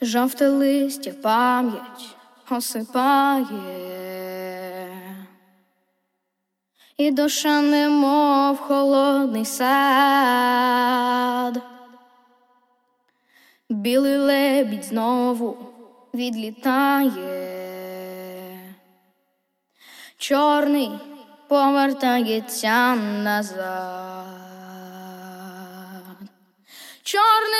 жовте листя пам'ять осипає, і душа немов холодний сад, білий лебідь знову відлітає, чорний повертається назад. Чорний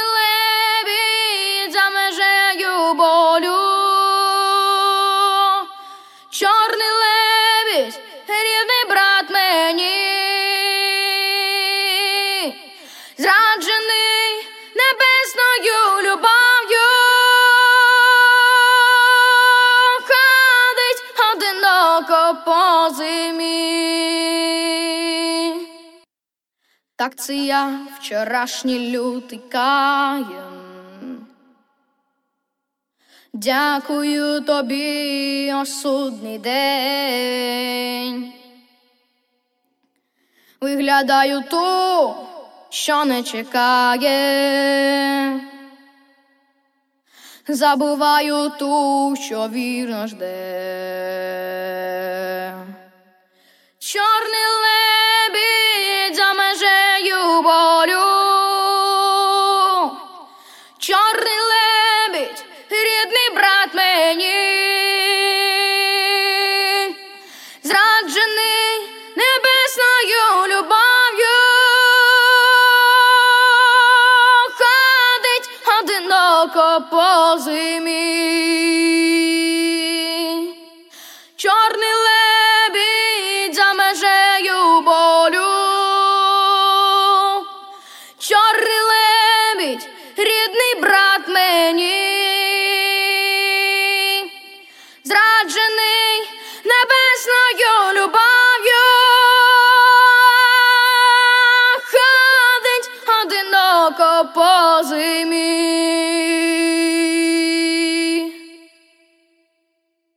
чорний лебідь, рідний брат мені, зраджений небесною любов'ю, ходить одиноко по зимі. Так це я вчорашній лютий каїн. Дякую тобі, осудний день. Виглядаю ту, що не чекає. Забуваю ту, що вірно жде. Чорний лебідь за межею болю. Чорний рідний брат мені. Зраджений небесною любов'ю. Ходить одиноко по зимі. високо по зимі.